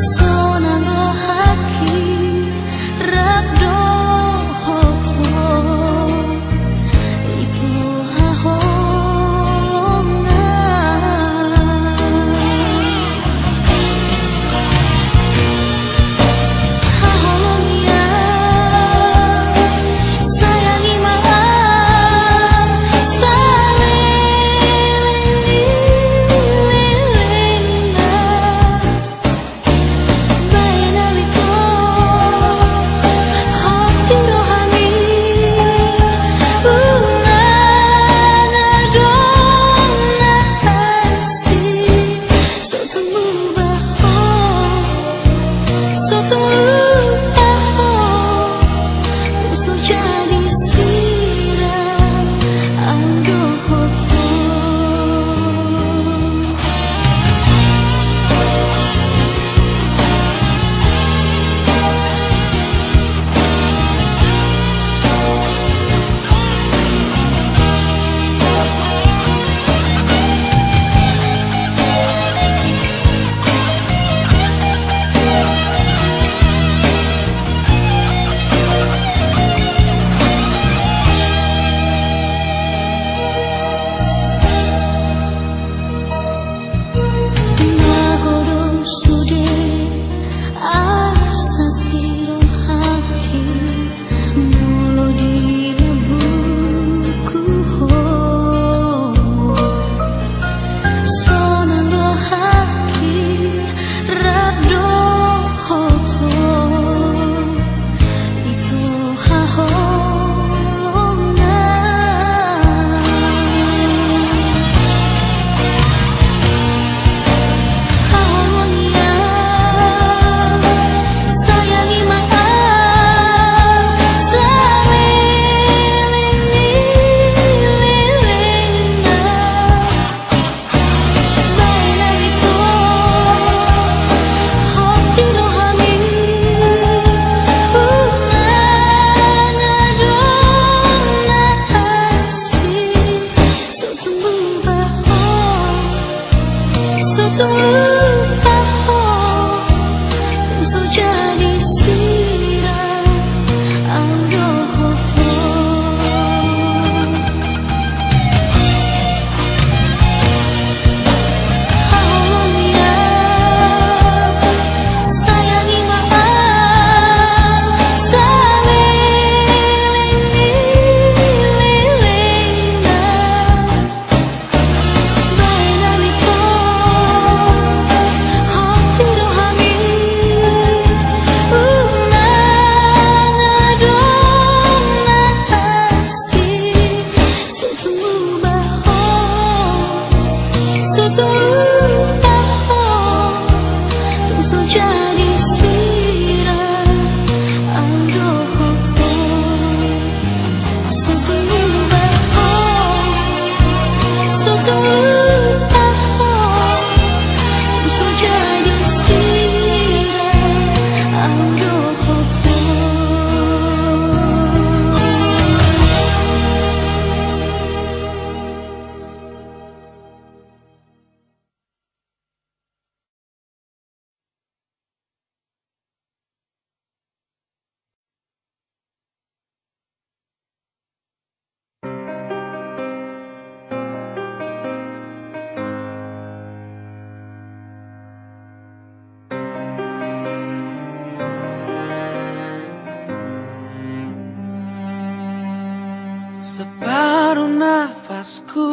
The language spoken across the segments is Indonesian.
So Satu tahun Tentu jadi sini Separuh nafasku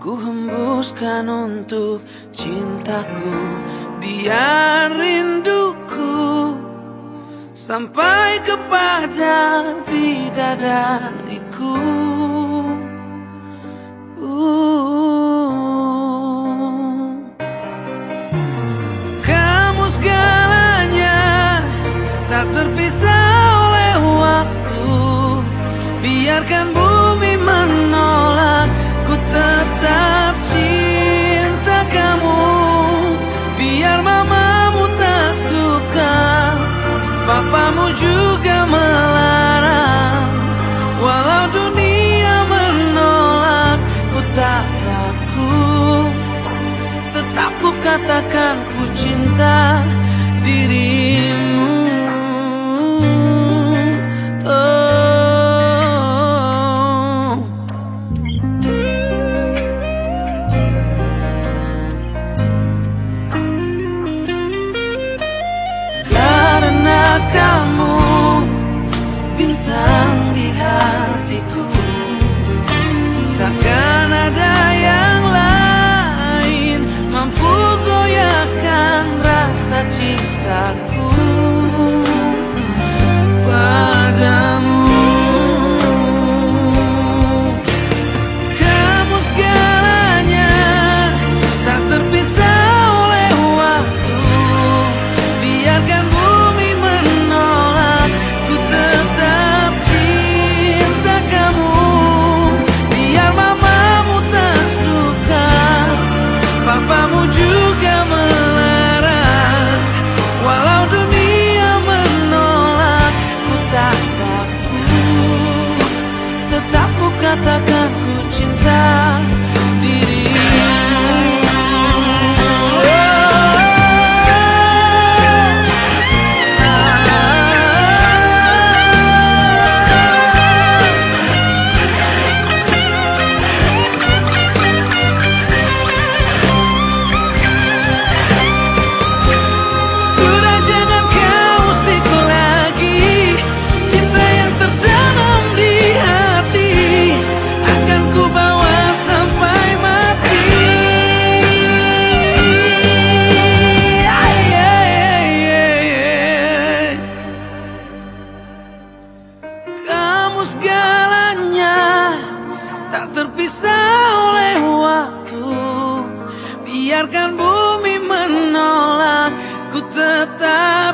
Ku hembuskan untuk cintaku. Biar rinduku Sampai kepada bidadariku. Bahkan bumi menolak. Ku tetap cinta kamu. Biar mamamu tak suka. Papamu juga kamu segalanya Tak terpisah oleh waktu. Biarkan bumi menolak Ku tetap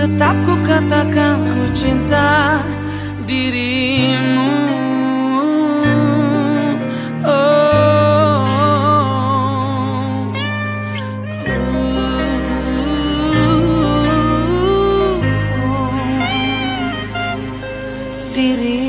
Tetap ku katakan ku cinta dirimu. Oh. Diri